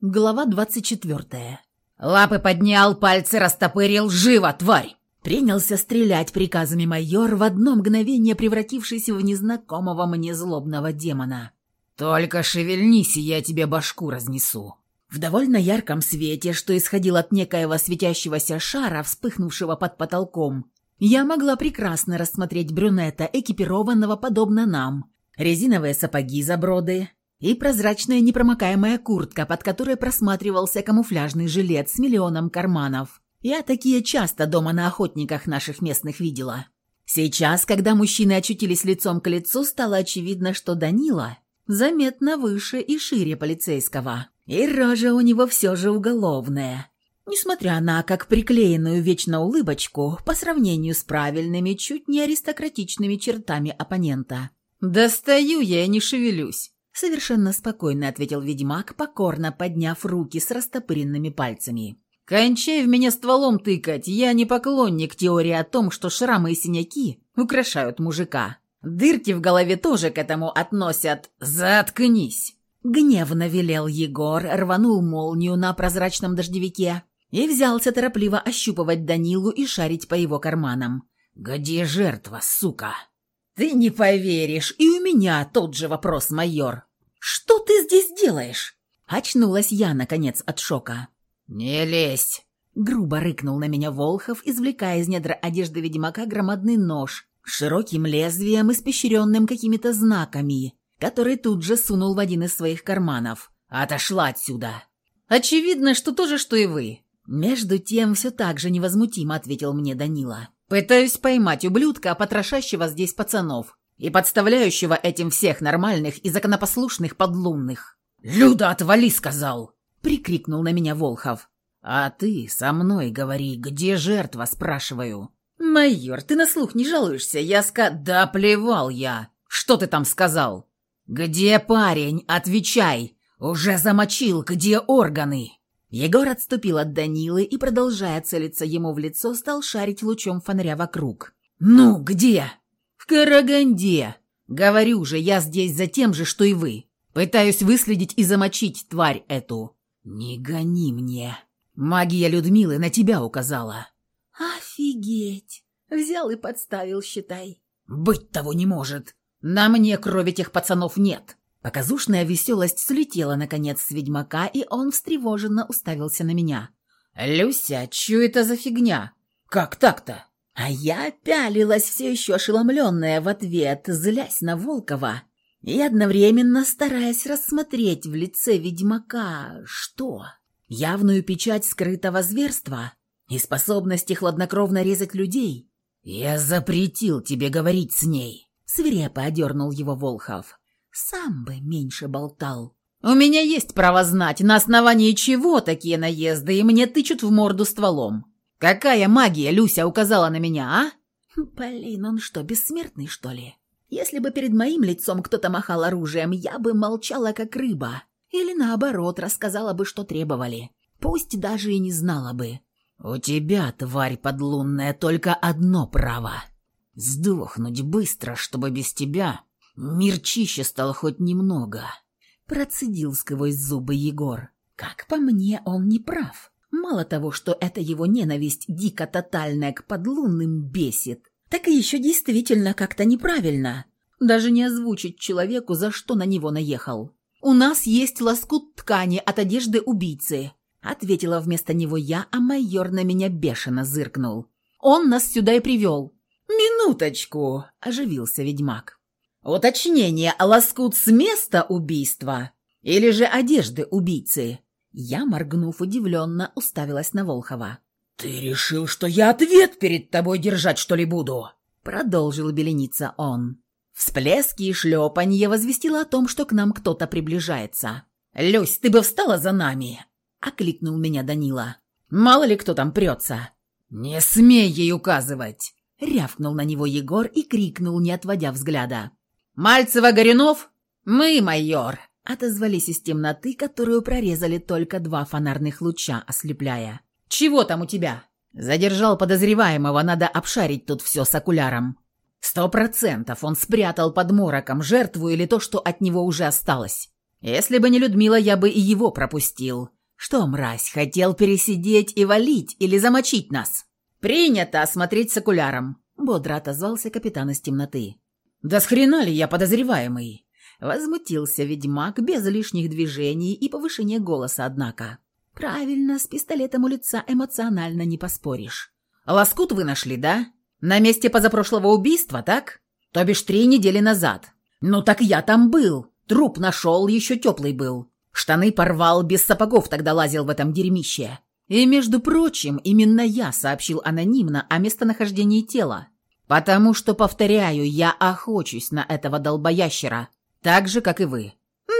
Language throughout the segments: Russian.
Глава 24. «Лапы поднял, пальцы растопырил, живо, тварь!» Принялся стрелять приказами майор, в одно мгновение превратившись в незнакомого мне злобного демона. «Только шевельнись, и я тебе башку разнесу». В довольно ярком свете, что исходил от некоего светящегося шара, вспыхнувшего под потолком, я могла прекрасно рассмотреть брюнета, экипированного подобно нам. Резиновые сапоги за броды, и прозрачная непромокаемая куртка, под которой просматривался камуфляжный жилет с миллионом карманов. Я такие часто дома на охотниках наших местных видела. Сейчас, когда мужчины очутились лицом к лицу, стало очевидно, что Данила заметно выше и шире полицейского. И рожа у него все же уголовная. Несмотря на как приклеенную вечно улыбочку по сравнению с правильными, чуть не аристократичными чертами оппонента. «Достаю я и не шевелюсь», Совершенно спокойно ответил ведьмак, покорно подняв руки с растопыренными пальцами. «Кончай в меня стволом тыкать, я не поклонник теории о том, что шрамы и синяки украшают мужика. Дырки в голове тоже к этому относят. Заткнись!» Гневно велел Егор, рванул молнию на прозрачном дождевике и взялся торопливо ощупывать Данилу и шарить по его карманам. «Где жертва, сука?» «Ты не поверишь, и у меня тот же вопрос, майор. «Что ты здесь делаешь?» Очнулась я, наконец, от шока. «Не лезь!» Грубо рыкнул на меня Волхов, извлекая из недра одежды ведьмака громадный нож с широким лезвием, испещренным какими-то знаками, который тут же сунул в один из своих карманов. «Отошла отсюда!» «Очевидно, что то же, что и вы!» Между тем, все так же невозмутимо ответил мне Данила. «Пытаюсь поймать ублюдка, потрошащего здесь пацанов и подставляющего этим всех нормальных и законопослушных подлунных. «Люда, отвали!» — сказал. — прикрикнул на меня Волхов. «А ты со мной говори, где жертва?» — спрашиваю. «Майор, ты на слух не жалуешься? Я ска...» «Да плевал я! Что ты там сказал?» «Где парень? Отвечай! Уже замочил, где органы?» Егор отступил от Данилы и, продолжая целиться ему в лицо, стал шарить лучом фонаря вокруг. «Ну, где?» Караганде! Говорю же, я здесь за тем же, что и вы. Пытаюсь выследить и замочить тварь эту. Не гони мне. Магия Людмилы на тебя указала. Офигеть! Взял и подставил, считай. Быть того не может. На мне крови тех пацанов нет. Показушная веселость слетела, наконец, с ведьмака, и он встревоженно уставился на меня. «Люся, чё это за фигня? Как так-то?» А я пялилась все еще ошеломленная в ответ, злясь на Волкова и одновременно стараясь рассмотреть в лице ведьмака что? Явную печать скрытого зверства и способности хладнокровно резать людей? «Я запретил тебе говорить с ней», — свирепо одернул его Волхов. «Сам бы меньше болтал». «У меня есть право знать, на основании чего такие наезды, и мне тычут в морду стволом. «Какая магия Люся указала на меня, а?» «Блин, он что, бессмертный, что ли? Если бы перед моим лицом кто-то махал оружием, я бы молчала, как рыба. Или наоборот, рассказала бы, что требовали. Пусть даже и не знала бы». «У тебя, тварь подлунная, только одно право. Сдохнуть быстро, чтобы без тебя мир чище стал хоть немного». Процедил сквозь зубы Егор. «Как по мне, он не прав». Мало того, что эта его ненависть дико тотальная к подлунным бесит, так и еще действительно как-то неправильно. Даже не озвучить человеку, за что на него наехал. «У нас есть лоскут ткани от одежды убийцы», — ответила вместо него я, а майор на меня бешено зыркнул. «Он нас сюда и привел». «Минуточку», — оживился ведьмак. «Уточнение, лоскут с места убийства или же одежды убийцы?» Я, моргнув удивленно, уставилась на Волхова. «Ты решил, что я ответ перед тобой держать, что ли, буду?» Продолжил беленица он. Всплески и шлепанье возвестило о том, что к нам кто-то приближается. «Люсь, ты бы встала за нами!» — окликнул меня Данила. «Мало ли кто там прется!» «Не смей ей указывать!» — рявкнул на него Егор и крикнул, не отводя взгляда. «Мальцева-Горюнов? Мы, майор!» Отозвались из темноты, которую прорезали только два фонарных луча, ослепляя. «Чего там у тебя?» «Задержал подозреваемого, надо обшарить тут все с окуляром». «Сто процентов он спрятал под мороком жертву или то, что от него уже осталось». Если бы не Людмила, я бы и его пропустил. Что, мразь, хотел пересидеть и валить или замочить нас? Принято осмотреть с окуляром, бодро отозвался капитан из темноты. Да с хрена ли я подозреваемый? Возмутился ведьмак без лишних движений и повышения голоса, однако. Правильно, с пистолетом у лица эмоционально не поспоришь. Лоскут вы нашли, да? На месте позапрошлого убийства, так? То бишь три недели назад. Ну так я там был. Труп нашел, еще теплый был. Штаны порвал, без сапогов тогда лазил в этом дерьмище. И, между прочим, именно я сообщил анонимно о местонахождении тела. Потому что, повторяю, я охочусь на этого долбоящера, так же, как и вы».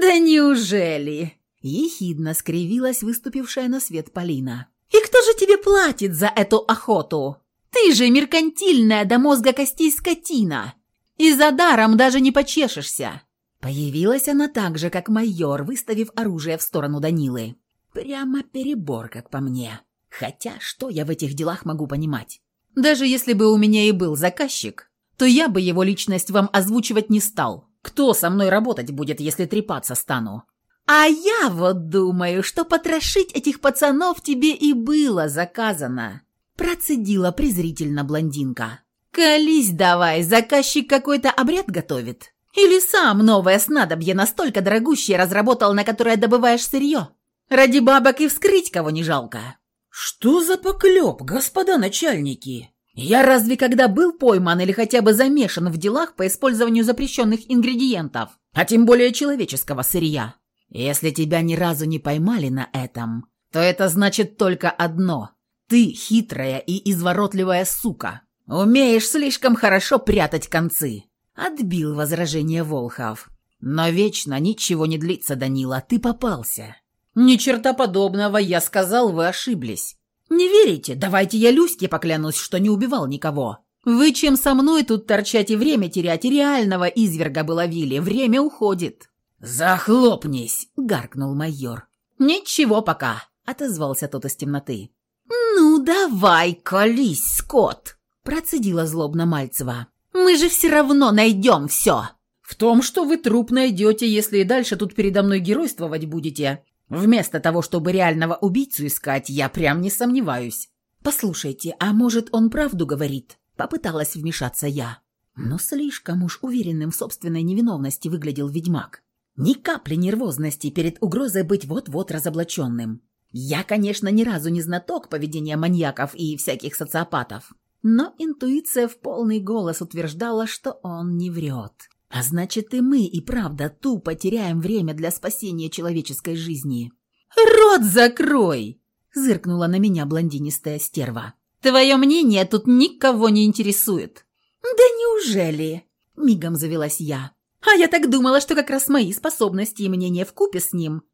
«Да неужели?» Ехидно скривилась выступившая на свет Полина. «И кто же тебе платит за эту охоту? Ты же меркантильная до мозга костей скотина. И за даром даже не почешешься». Появилась она так же, как майор, выставив оружие в сторону Данилы. Прямо перебор, как по мне. Хотя, что я в этих делах могу понимать? Даже если бы у меня и был заказчик, то я бы его личность вам озвучивать не стал. Кто со мной работать будет, если трепаться стану? А я вот думаю, что потрошить этих пацанов тебе и было заказано. Процедила презрительно блондинка. Колись давай, заказчик какой-то обряд готовит. Или сам новое снадобье настолько дорогущее разработал, на которое добываешь сырье? Ради бабок и вскрыть кого не жалко». «Что за поклеп, господа начальники? Я разве когда был пойман или хотя бы замешан в делах по использованию запрещенных ингредиентов, а тем более человеческого сырья? Если тебя ни разу не поймали на этом, то это значит только одно – ты хитрая и изворотливая сука. Умеешь слишком хорошо прятать концы». Отбил возражение Волхов. «Но вечно ничего не длится, Данила, ты попался». «Ни черта подобного, я сказал, вы ошиблись». «Не верите? Давайте я Люське поклянусь, что не убивал никого. Вы чем со мной тут торчать и время терять, и реального изверга бы ловили, время уходит». «Захлопнись!» — гаркнул майор. «Ничего пока», — отозвался тот из темноты. «Ну, давай, колись, скот!» — процедила злобно Мальцева. Мы же все равно найдем все!» «В том, что вы труп найдете, если и дальше тут передо мной геройствовать будете, вместо того, чтобы реального убийцу искать, я прям не сомневаюсь». «Послушайте, а может, он правду говорит?» Попыталась вмешаться я. Но слишком уж уверенным в собственной невиновности выглядел ведьмак. Ни капли нервозности перед угрозой быть вот-вот разоблаченным. Я, конечно, ни разу не знаток поведения маньяков и всяких социопатов. Но интуиция в полный голос утверждала, что он не врет. А значит, и мы и правда тупо теряем время для спасения человеческой жизни. «Рот закрой!» – зыркнула на меня блондинистая стерва. «Твое мнение тут никого не интересует». «Да неужели?» – мигом завелась я. «А я так думала, что как раз мои способности и мнение вкупе с ним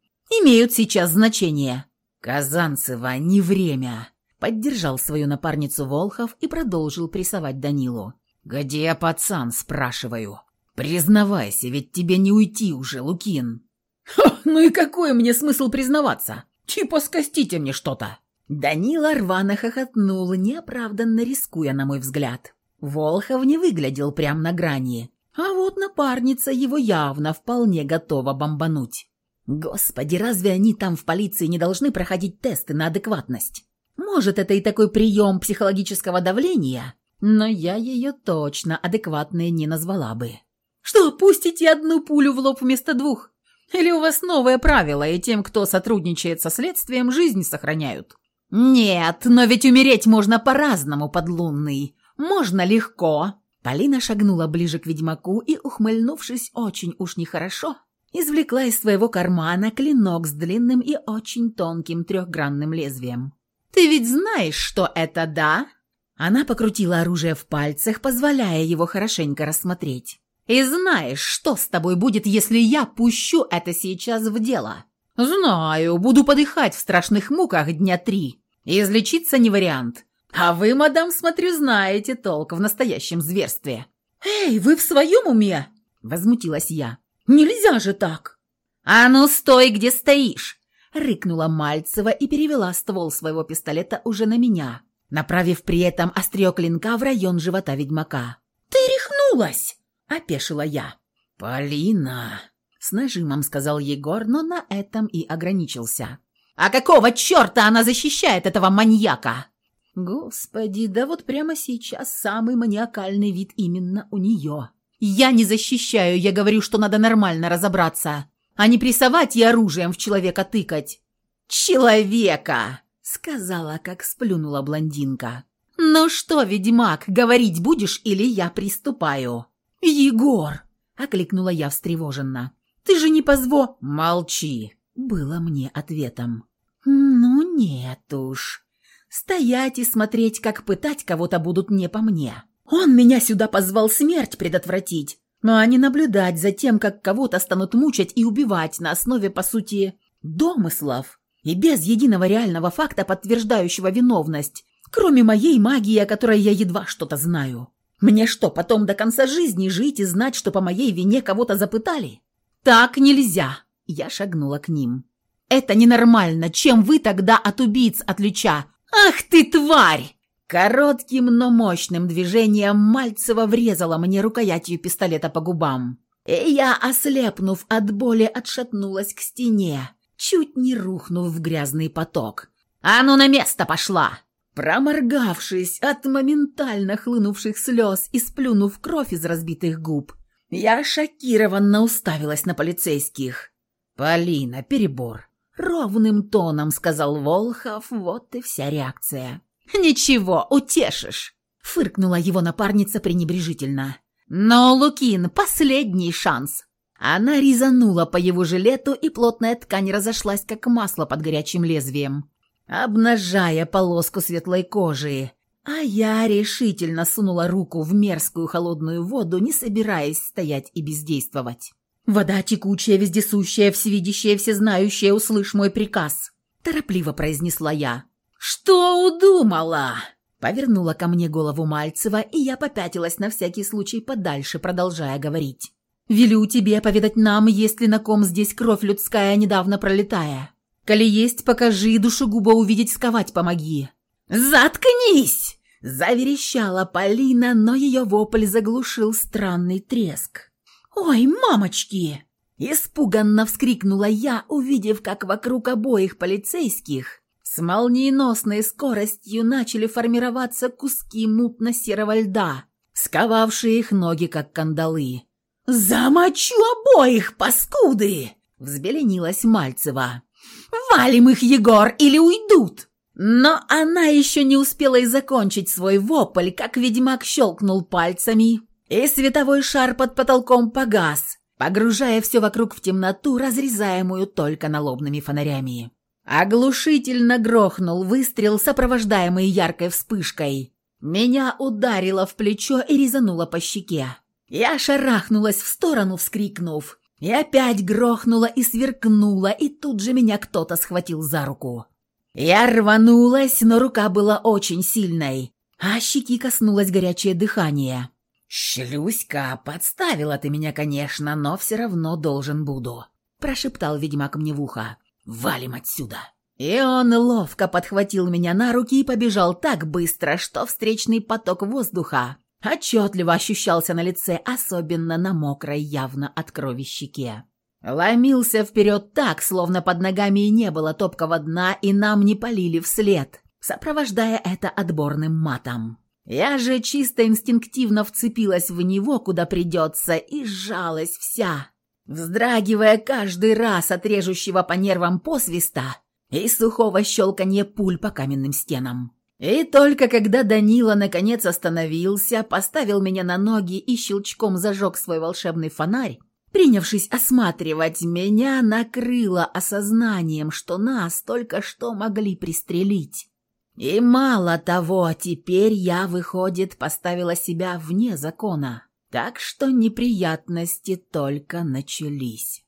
имеют сейчас значение». «Казанцева, не время!» Поддержал свою напарницу Волхов и продолжил прессовать Данилу. «Где пацан?» – спрашиваю. «Признавайся, ведь тебе не уйти уже, Лукин». «Ха, ну и какой мне смысл признаваться? Типа скостите мне что-то». Данила рвано хохотнул, неоправданно рискуя, на мой взгляд. Волхов не выглядел прям на грани, а вот напарница его явно вполне готова бомбануть. Господи, разве они там в полиции не должны проходить тесты на адекватность? Может, это и такой прием психологического давления, но я ее точно адекватной не назвала бы. Что, пустите одну пулю в лоб вместо двух? Или у вас новое правило, и тем, кто сотрудничает со следствием, жизнь сохраняют? Нет, но ведь умереть можно по-разному, подлунный. Можно легко. Полина шагнула ближе к ведьмаку и, ухмыльнувшись очень уж нехорошо, извлекла из своего кармана клинок с длинным и очень тонким трехгранным лезвием. Ты ведь знаешь, что это, да?» Она покрутила оружие в пальцах, позволяя его хорошенько рассмотреть. «И знаешь, что с тобой будет, если я пущу это сейчас в дело?» «Знаю, буду подыхать в страшных муках дня три. Излечиться не вариант. А вы, мадам, смотрю, знаете толк в настоящем зверстве». «Эй, вы в своем уме?» – возмутилась я. «Нельзя же так!» «А ну, стой, где стоишь!» рыкнула Мальцева и перевела ствол своего пистолета уже на меня, направив при этом острие клинка в район живота ведьмака. «Ты рехнулась!» – опешила я. «Полина!» С нажимом сказал Егор, но на этом и ограничился. «А какого черта она защищает этого маньяка?» Господи, да вот прямо сейчас самый маниакальный вид именно у нее. Я не защищаю, я говорю, что надо нормально разобраться, а не прессовать и оружием в человека тыкать. «Человека!» — сказала, как сплюнула блондинка. «Ну что, ведьмак, говорить будешь или я приступаю?» «Егор!» — окликнула я встревоженно. «Ты же не позво...» «Молчи!» — было мне ответом. «Ну нет уж. Стоять и смотреть, как пытать кого-то будут не по мне. Он меня сюда позвал смерть предотвратить, а не наблюдать за тем, как кого-то станут мучать и убивать на основе, по сути, домыслов и без единого реального факта, подтверждающего виновность, кроме моей магии, о которой я едва что-то знаю. Мне что, потом до конца жизни жить и знать, что по моей вине кого-то запытали? Так нельзя. Я шагнула к ним. Это ненормально. Чем вы тогда от убийц отлича? Ах ты тварь! Коротким, но мощным движением Мальцева врезала мне рукоятью пистолета по губам. И я, ослепнув от боли, отшатнулась к стене, чуть не рухнув в грязный поток. «А ну на место пошла!» Проморгавшись от моментально хлынувших слез и сплюнув кровь из разбитых губ, я шокированно уставилась на полицейских. «Полина, перебор!» Ровным тоном сказал Волхов, вот и вся реакция. «Ничего, утешишь!» — фыркнула его напарница пренебрежительно. «Но, Лукин, последний шанс!» Она резанула по его жилету, и плотная ткань разошлась, как масло под горячим лезвием, обнажая полоску светлой кожи. А я решительно сунула руку в мерзкую холодную воду, не собираясь стоять и бездействовать. «Вода текучая, вездесущая, всевидящая, всезнающая, услышь мой приказ!» Торопливо произнесла я. «Что удумала?» Повернула ко мне голову Мальцева, и я попятилась на всякий случай подальше, продолжая говорить. «Велю тебе поведать нам, есть ли на ком здесь кровь людская, недавно пролетая. Коли есть, покажи, душегуба увидеть, сковать помоги». «Заткнись!» – заверещала Полина, но ее вопль заглушил странный треск. «Ой, мамочки!» Испуганно вскрикнула я, увидев, как вокруг обоих полицейских с молниеносной скоростью начали формироваться куски мутно-серого льда, сковавшие их ноги, как кандалы. «Замочу обоих, паскуды!» — взбеленилась Мальцева. «Валим их, Егор, или уйдут!» Но она еще не успела и закончить свой вопль, как ведьмак щелкнул пальцами, и световой шар под потолком погас, погружая все вокруг в темноту, разрезаемую только налобными фонарями. Оглушительно грохнул выстрел, сопровождаемый яркой вспышкой. Меня ударило в плечо и резануло по щеке. Я шарахнулась в сторону, вскрикнув. И опять грохнула и сверкнула, и тут же меня кто-то схватил за руку. Я рванулась, но рука была очень сильной, а щеки коснулось горячее дыхание. «Шлюська, подставила ты меня, конечно, но все равно должен буду», – прошептал ведьмак мне в ухо. Валим отсюда!» И он ловко подхватил меня на руки и побежал так быстро, что встречный поток воздуха отчетливо ощущался на лице, особенно на мокрой явно от крови щеке. Ломился вперед так, словно под ногами и не было топкого дна, и нам не полили вслед, сопровождая это отборным матом. Я же чисто инстинктивно вцепилась в него, куда придется, и сжалась вся, вздрагивая каждый раз от режущего по нервам посвиста и сухого щелканья пуль по каменным стенам. И только когда Данила наконец остановился, поставил меня на ноги и щелчком зажег свой волшебный фонарь, принявшись осматривать, меня накрыло осознанием, что нас только что могли пристрелить. И мало того, теперь я, выходит, поставила себя вне закона. Так что неприятности только начались.